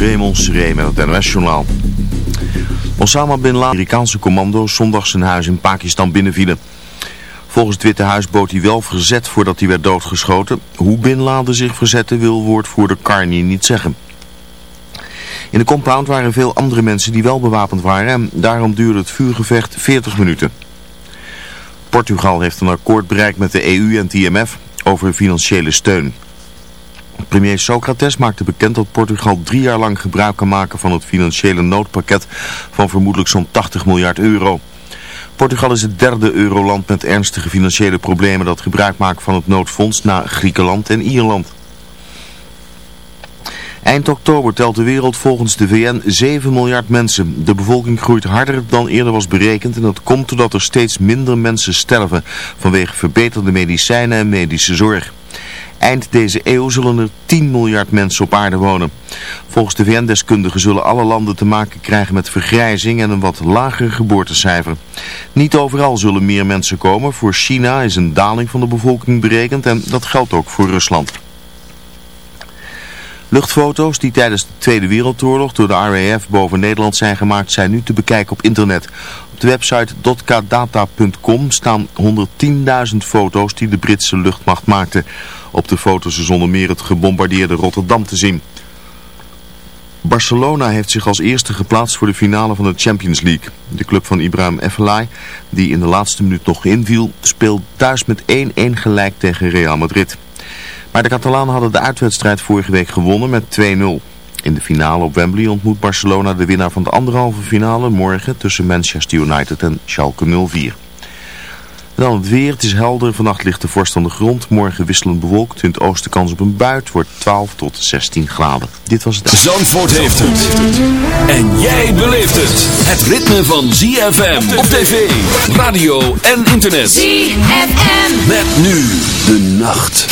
Raymond Seré met het NOS-journaal. Osama Bin Laden, Amerikaanse commando's, zondag zijn huis in Pakistan binnenvielen. Volgens het Witte Huis bood hij wel verzet voordat hij werd doodgeschoten. Hoe Bin Laden zich verzette wil woordvoerder Carney niet zeggen. In de compound waren veel andere mensen die wel bewapend waren en daarom duurde het vuurgevecht 40 minuten. Portugal heeft een akkoord bereikt met de EU en het IMF over financiële steun. Premier Socrates maakte bekend dat Portugal drie jaar lang gebruik kan maken van het financiële noodpakket van vermoedelijk zo'n 80 miljard euro. Portugal is het derde euroland met ernstige financiële problemen dat gebruik maakt van het noodfonds na Griekenland en Ierland. Eind oktober telt de wereld volgens de VN 7 miljard mensen. De bevolking groeit harder dan eerder was berekend en dat komt doordat er steeds minder mensen sterven vanwege verbeterde medicijnen en medische zorg. Eind deze eeuw zullen er 10 miljard mensen op aarde wonen. Volgens de VN-deskundigen zullen alle landen te maken krijgen met vergrijzing en een wat lager geboortecijfer. Niet overal zullen meer mensen komen. Voor China is een daling van de bevolking berekend en dat geldt ook voor Rusland. Luchtfoto's die tijdens de Tweede Wereldoorlog door de RAF boven Nederland zijn gemaakt zijn nu te bekijken op internet. Op de website dotkdata.com staan 110.000 foto's die de Britse luchtmacht maakte. Op de foto's is onder meer het gebombardeerde Rotterdam te zien. Barcelona heeft zich als eerste geplaatst voor de finale van de Champions League. De club van Ibrahim Efellay, die in de laatste minuut nog inviel, speelt thuis met 1-1 gelijk tegen Real Madrid. Maar de Catalanen hadden de uitwedstrijd vorige week gewonnen met 2-0. In de finale op Wembley ontmoet Barcelona de winnaar van de anderhalve finale morgen tussen Manchester United en Schalke 04. Dan het weer, het is helder, vannacht ligt de vorst aan de grond, morgen wisselend bewolkt, in het oosten kans op een buit, wordt 12 tot 16 graden. Dit was het... Zandvoort heeft het. En jij beleeft het. Het ritme van ZFM op tv, radio en internet. ZFM. Met nu de nacht.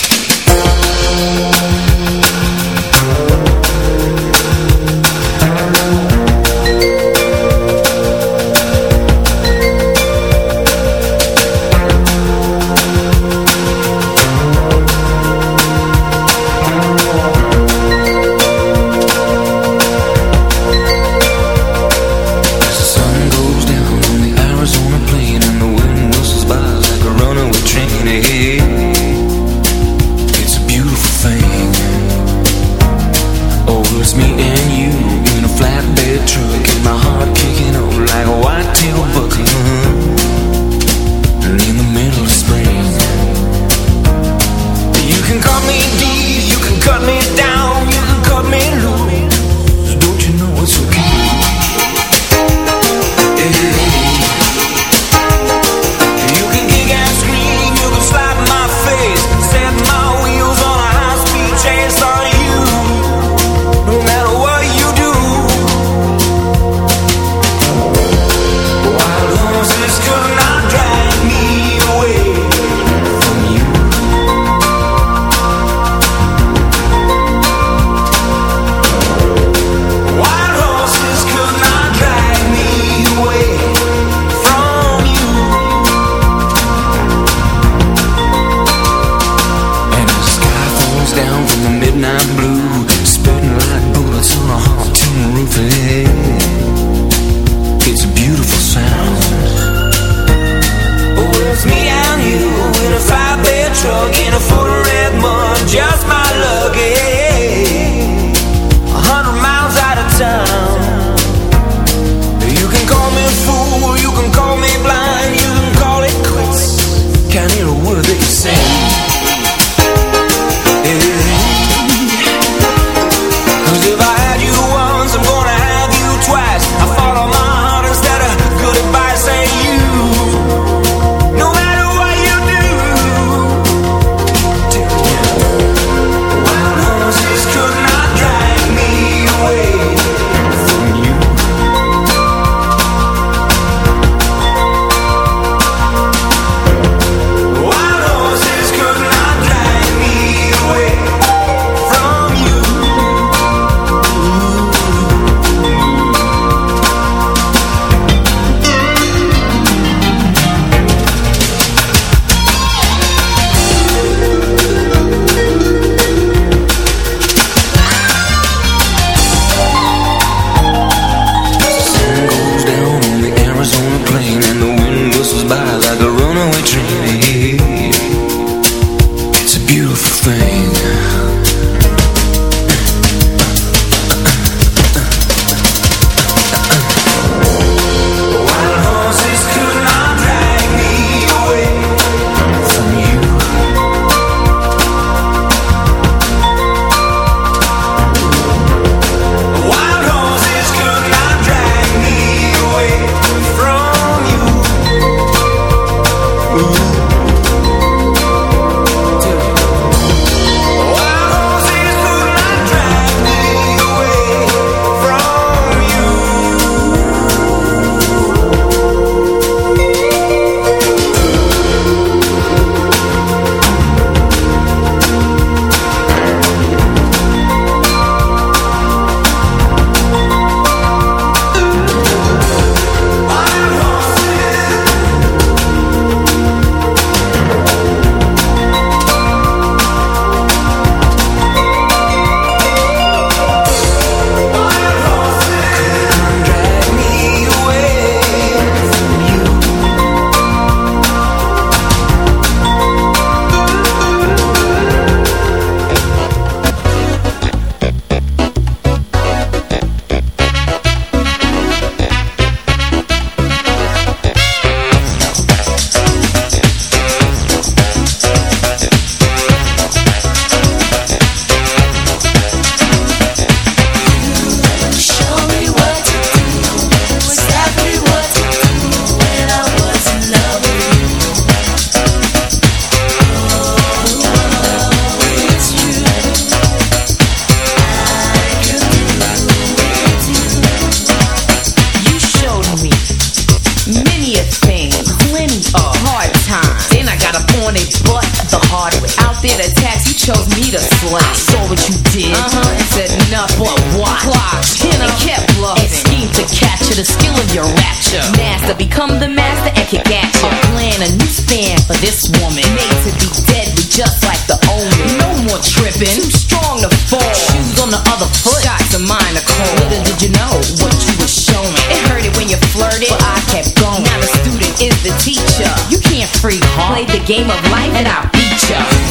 flirted, but I kept going. Now the student is the teacher. You can't freak, huh? Played the game of life and I'll beat you.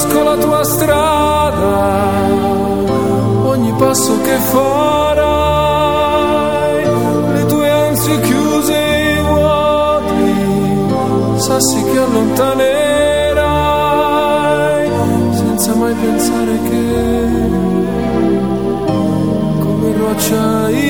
conosco la tua strada, ogni passo che farai, le tue ansie chiuse e vuoti, sassi che allontanerai, senza mai pensare che come lo acciai.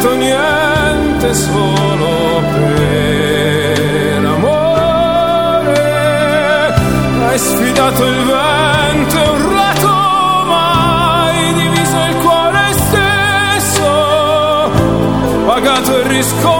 detto niente solo per amore. Hai sfidato il vento e un rato, ma diviso il cuore stesso, pagato il riscontro.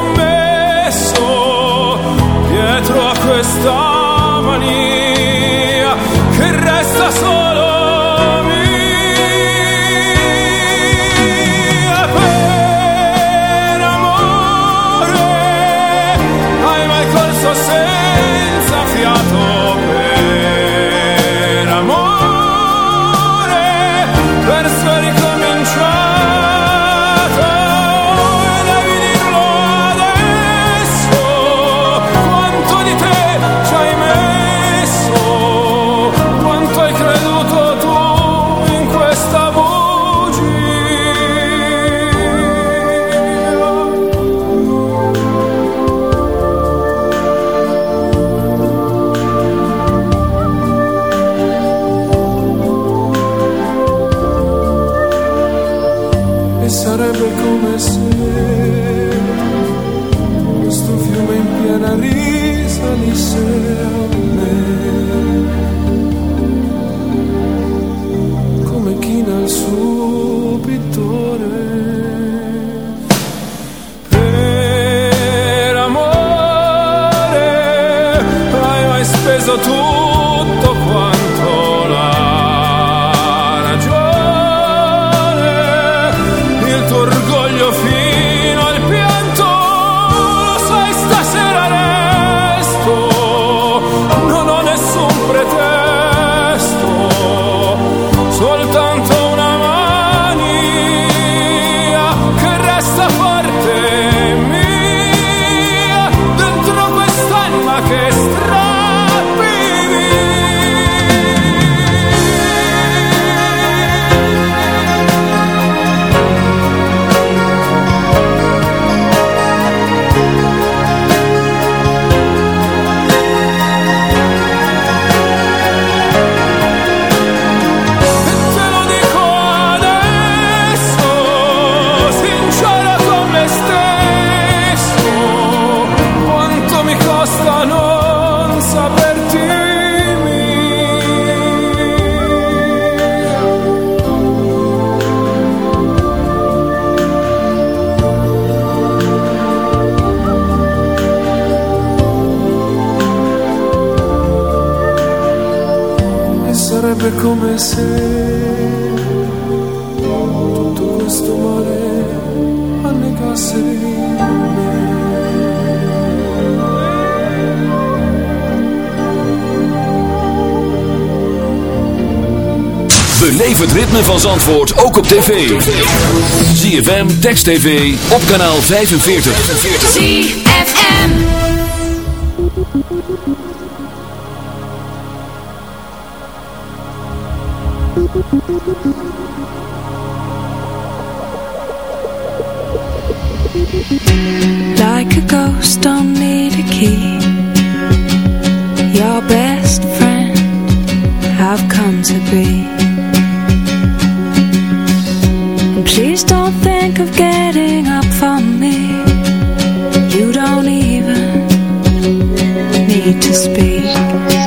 come se tutto questo mare annegasse in me. Beleef het ritme van Zandvoort ook op tv. ZFM, Text TV, op kanaal 45. 45. Like a ghost, don't need a key. Your best friend I've come to be. And please don't think of getting up from me. You don't even need to speak.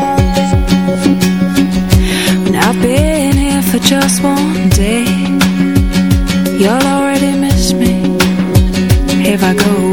I go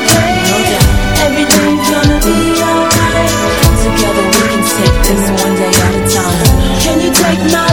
Like now.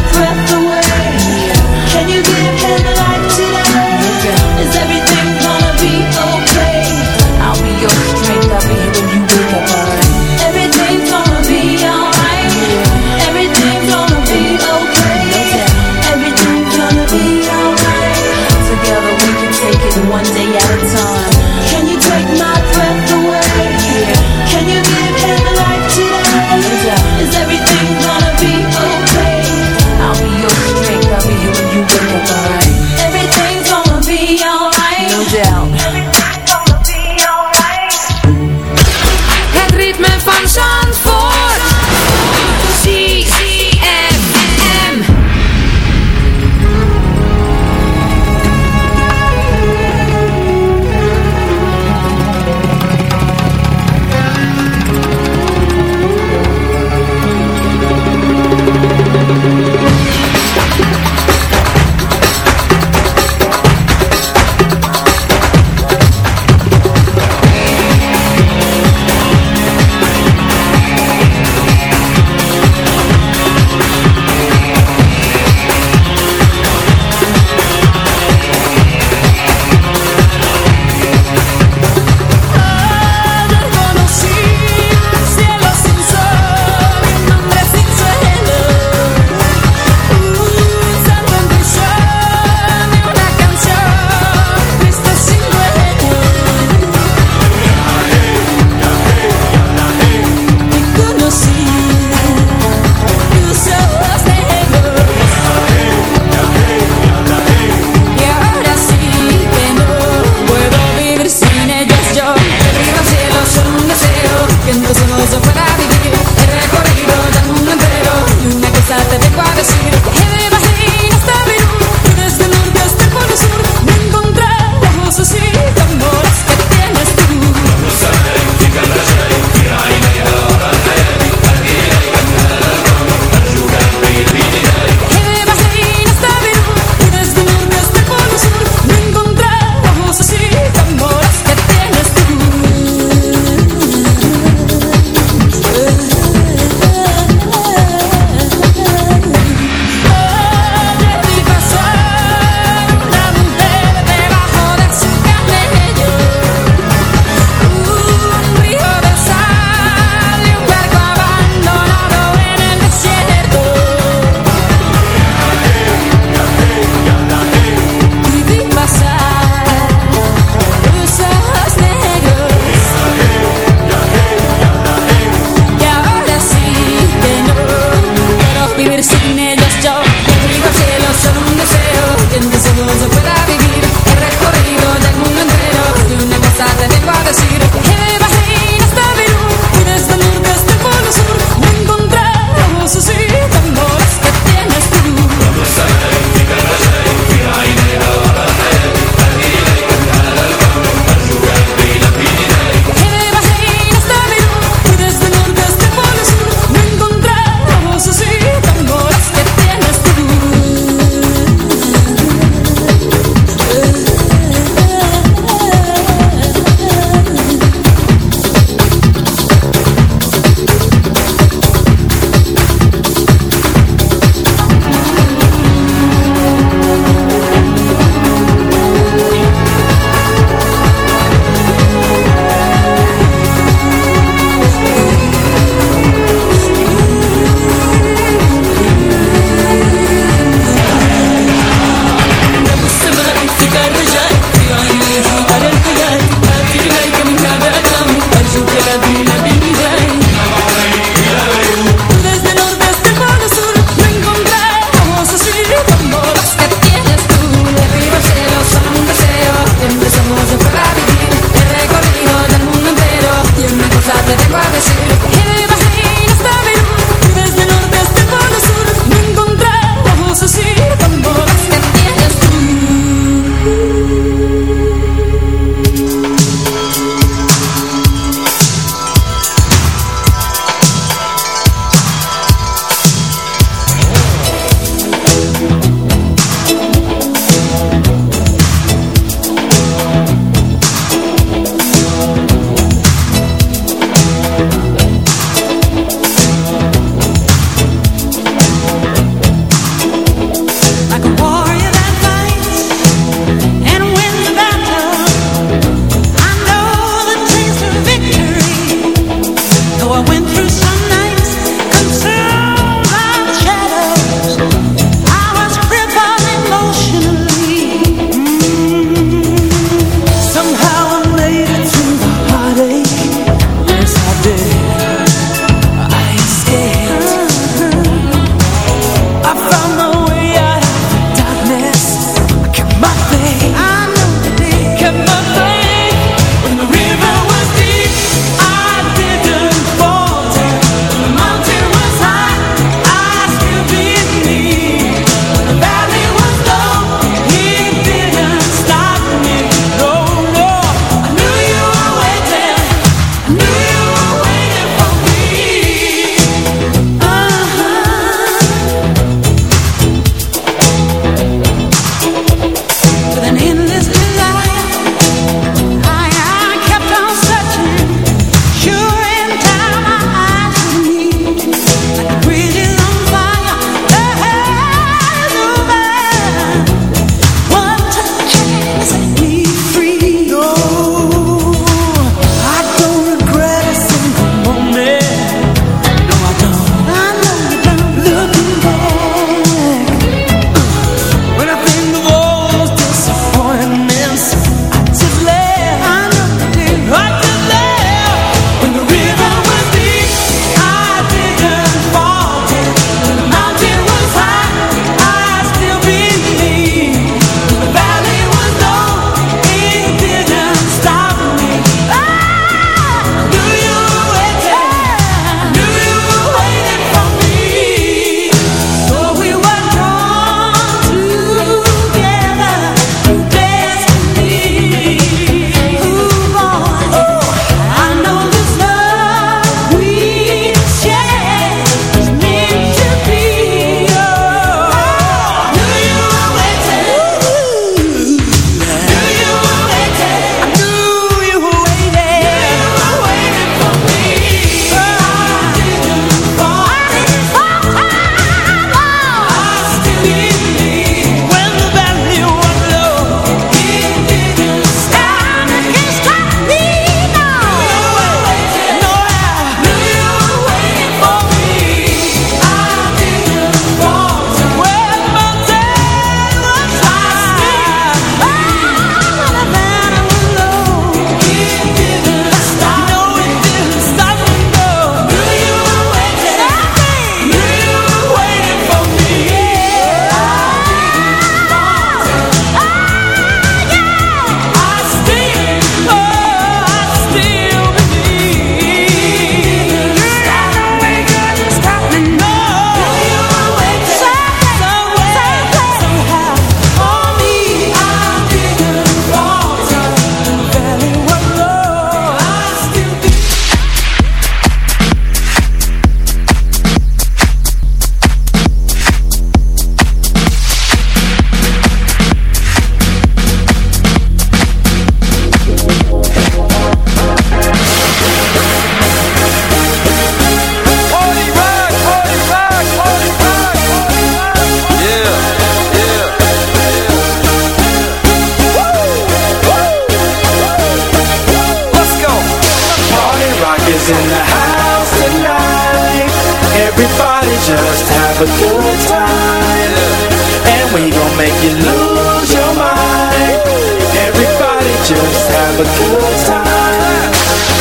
have a good time.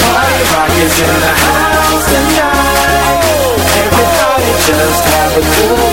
Party rock is in the house tonight. Everybody just have a good time.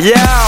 Yeah.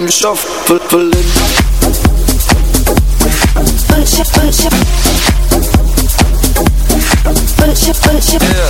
I'm in. Punch it, punch it. Punch it, punch it. Yeah.